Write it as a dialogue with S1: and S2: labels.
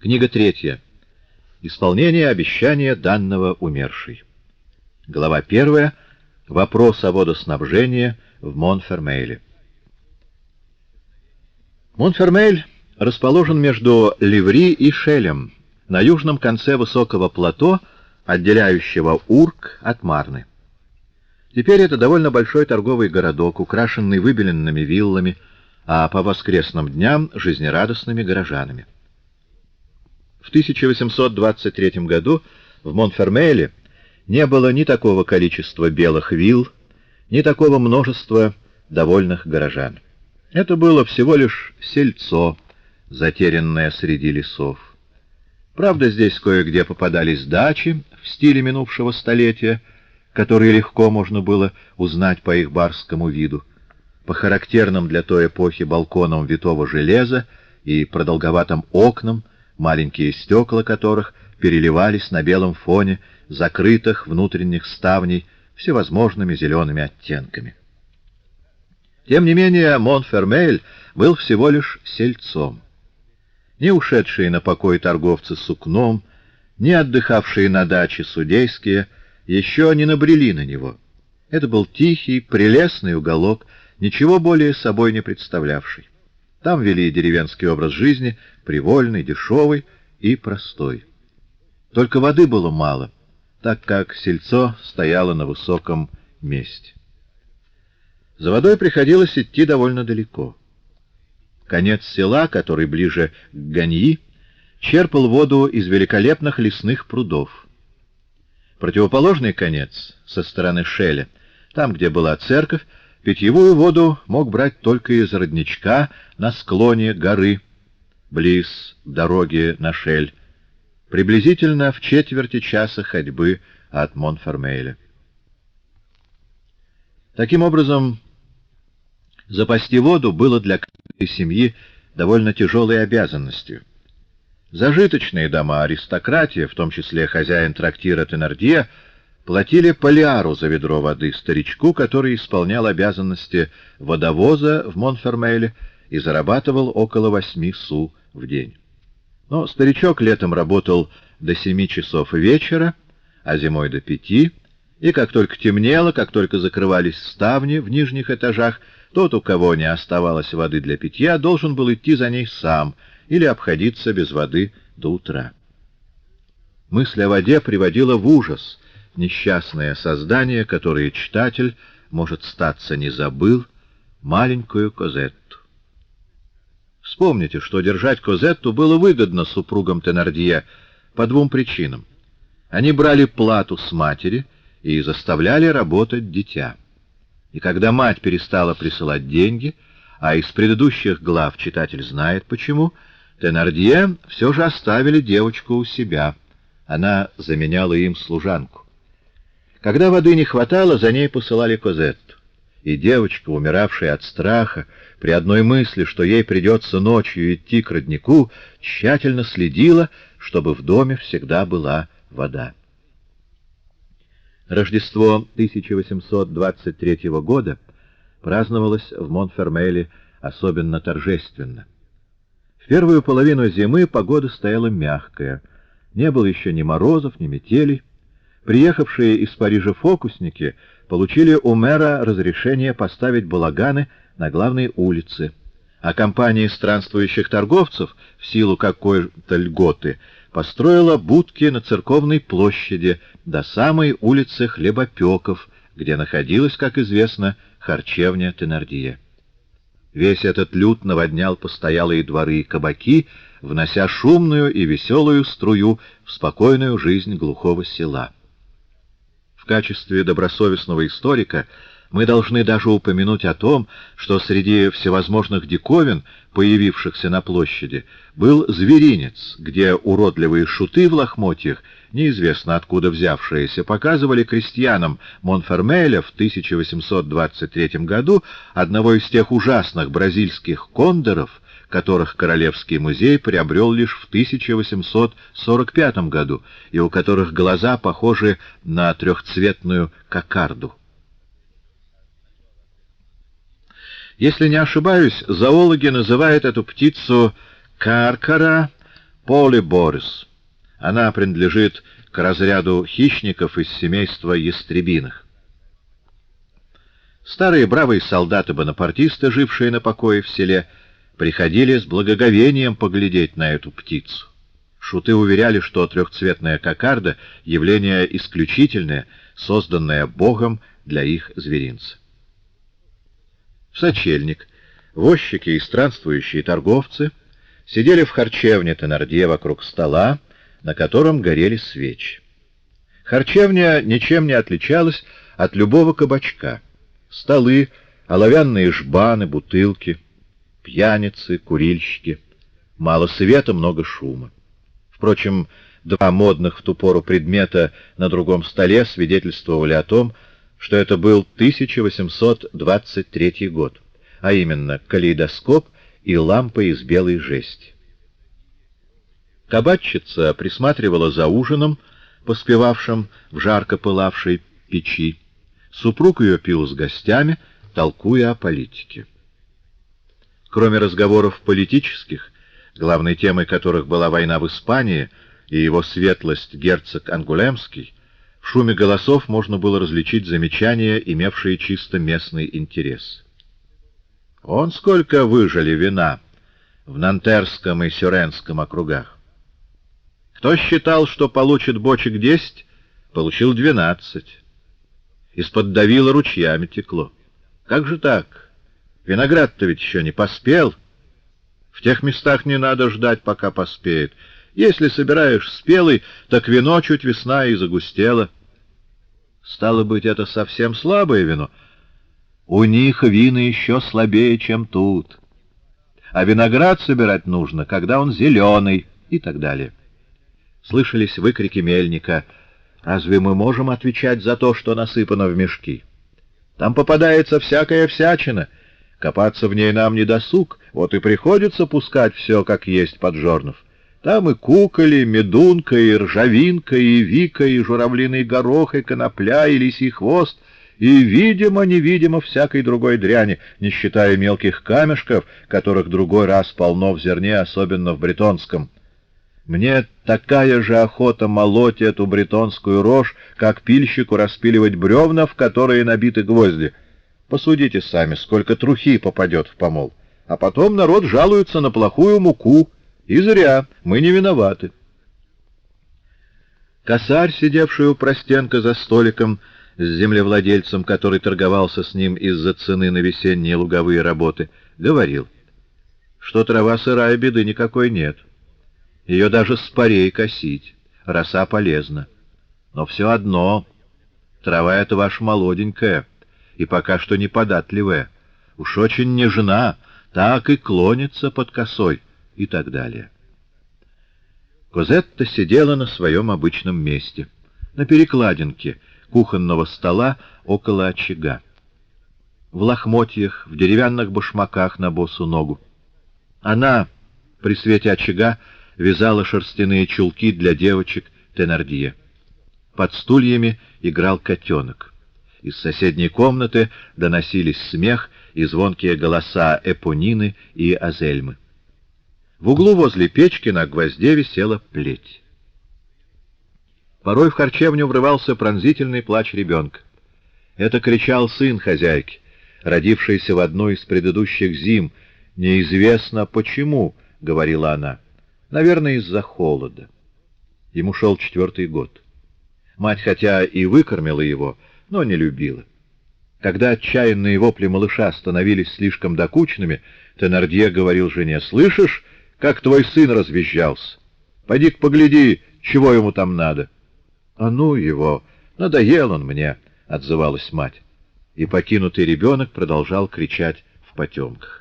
S1: Книга третья. Исполнение обещания данного умершей. Глава первая. Вопрос о водоснабжении в Монфермейле. Монфермейль расположен между Ливри и Шелем, на южном конце высокого плато, отделяющего Урк от Марны. Теперь это довольно большой торговый городок, украшенный выбеленными виллами, а по воскресным дням — жизнерадостными горожанами. В 1823 году в Монфермейле не было ни такого количества белых вилл, ни такого множества довольных горожан. Это было всего лишь сельцо, затерянное среди лесов. Правда, здесь кое-где попадались дачи в стиле минувшего столетия, которые легко можно было узнать по их барскому виду, по характерным для той эпохи балконам витого железа и продолговатым окнам, маленькие стекла которых переливались на белом фоне закрытых внутренних ставней всевозможными зелеными оттенками. Тем не менее, Монфермейль был всего лишь сельцом. Не ушедшие на покой торговцы сукном, не отдыхавшие на даче судейские, еще не набрели на него. Это был тихий, прелестный уголок, ничего более собой не представлявший. Там вели деревенский образ жизни, привольный, дешевый и простой. Только воды было мало, так как сельцо стояло на высоком месте. За водой приходилось идти довольно далеко. Конец села, который ближе к Ганьи, черпал воду из великолепных лесных прудов. Противоположный конец, со стороны Шеля, там, где была церковь, Питьевую воду мог брать только из родничка на склоне горы, близ дороги на Шель, приблизительно в четверти часа ходьбы от Монфермейля. Таким образом, запасти воду было для каждой семьи довольно тяжелой обязанностью. Зажиточные дома аристократии, в том числе хозяин трактира Тенардье, платили полиару за ведро воды старичку, который исполнял обязанности водовоза в Монфермейле и зарабатывал около восьми су в день. Но старичок летом работал до семи часов вечера, а зимой до пяти, и как только темнело, как только закрывались ставни в нижних этажах, тот, у кого не оставалось воды для питья, должен был идти за ней сам или обходиться без воды до утра. Мысль о воде приводила в ужас — несчастное создание, которое читатель, может статься, не забыл, маленькую Козетту. Вспомните, что держать Козетту было выгодно супругам Тенардье по двум причинам. Они брали плату с матери и заставляли работать дитя. И когда мать перестала присылать деньги, а из предыдущих глав читатель знает почему, Тенардье все же оставили девочку у себя. Она заменяла им служанку. Когда воды не хватало, за ней посылали Козетту. И девочка, умиравшая от страха, при одной мысли, что ей придется ночью идти к роднику, тщательно следила, чтобы в доме всегда была вода. Рождество 1823 года праздновалось в Монфермеле особенно торжественно. В первую половину зимы погода стояла мягкая, не было еще ни морозов, ни метелей, Приехавшие из Парижа фокусники получили у мэра разрешение поставить балаганы на главной улице, а компания странствующих торговцев, в силу какой-то льготы, построила будки на церковной площади до самой улицы Хлебопеков, где находилась, как известно, харчевня Тенардье. Весь этот люд наводнял постоялые дворы и кабаки, внося шумную и веселую струю в спокойную жизнь глухого села. В качестве добросовестного историка мы должны даже упомянуть о том, что среди всевозможных диковин, появившихся на площади, был зверинец, где уродливые шуты в лохмотьях, неизвестно откуда взявшиеся, показывали крестьянам Монфермеля в 1823 году одного из тех ужасных бразильских кондоров, которых Королевский музей приобрел лишь в 1845 году, и у которых глаза похожи на трехцветную кокарду. Если не ошибаюсь, зоологи называют эту птицу каркара Поле Борис. Она принадлежит к разряду хищников из семейства ястребиных. Старые бравые солдаты-бонапартисты, жившие на покое в селе, приходили с благоговением поглядеть на эту птицу. Шуты уверяли, что трехцветная кокарда — явление исключительное, созданное Богом для их зверинца. Сочельник, возчики и странствующие торговцы сидели в харчевне Тенардье вокруг стола, на котором горели свечи. Харчевня ничем не отличалась от любого кабачка. Столы, оловянные жбаны, бутылки, пьяницы, курильщики. Мало света, много шума. Впрочем, два модных в ту пору предмета на другом столе свидетельствовали о том, что это был 1823 год, а именно калейдоскоп и лампа из белой жести. Кабачица присматривала за ужином, поспевавшим в жарко пылавшей печи. Супруг ее пил с гостями, толкуя о политике. Кроме разговоров политических, главной темой которых была война в Испании и его светлость герцог Ангулемский, в шуме голосов можно было различить замечания, имевшие чисто местный интерес. Он сколько выжили вина в Нантерском и Сюренском округах. Кто считал, что получит бочек десять, получил двенадцать. Из-под давила ручьями текло. Как же так? Виноград-то ведь еще не поспел. В тех местах не надо ждать, пока поспеет. Если собираешь спелый, так вино чуть весна и загустело. Стало быть, это совсем слабое вино. У них вина еще слабее, чем тут. А виноград собирать нужно, когда он зеленый и так далее. Слышались выкрики мельника. «Разве мы можем отвечать за то, что насыпано в мешки? Там попадается всякая всячина. Копаться в ней нам не досуг, вот и приходится пускать все, как есть под жорнов. Там и куколи, медунка, и ржавинка, и вика, и журавлиный горох, и конопля, и лисий хвост, и, видимо-невидимо, всякой другой дряни, не считая мелких камешков, которых другой раз полно в зерне, особенно в бретонском. Мне такая же охота молоть эту бретонскую рожь, как пильщику распиливать бревна, в которые набиты гвозди. Посудите сами, сколько трухи попадет в помол. А потом народ жалуется на плохую муку. И зря, мы не виноваты. Косарь, сидевший у простенка за столиком с землевладельцем, который торговался с ним из-за цены на весенние луговые работы, говорил, что трава сырая, беды никакой нет. — ее даже с парей косить. Роса полезна. Но все одно. Трава эта ваша молоденькая и пока что неподатливая. Уж очень нежна, так и клонится под косой и так далее. Козетта сидела на своем обычном месте, на перекладинке кухонного стола около очага. В лохмотьях, в деревянных башмаках на босу ногу. Она при свете очага вязала шерстяные чулки для девочек Тенардье. Под стульями играл котенок. Из соседней комнаты доносились смех и звонкие голоса Эпонины и Азельмы. В углу возле печки на гвозде висела плеть. Порой в харчевню врывался пронзительный плач ребенка. Это кричал сын хозяйки, родившийся в одну из предыдущих зим. «Неизвестно почему», — говорила она. Наверное, из-за холода. Ему шел четвертый год. Мать хотя и выкормила его, но не любила. Когда отчаянные вопли малыша становились слишком докучными, Тенардье говорил жене, «Слышишь, как твой сын развизжался? Пойди-ка погляди, чего ему там надо». «А ну его! Надоел он мне!» — отзывалась мать. И покинутый ребенок продолжал кричать в потемках.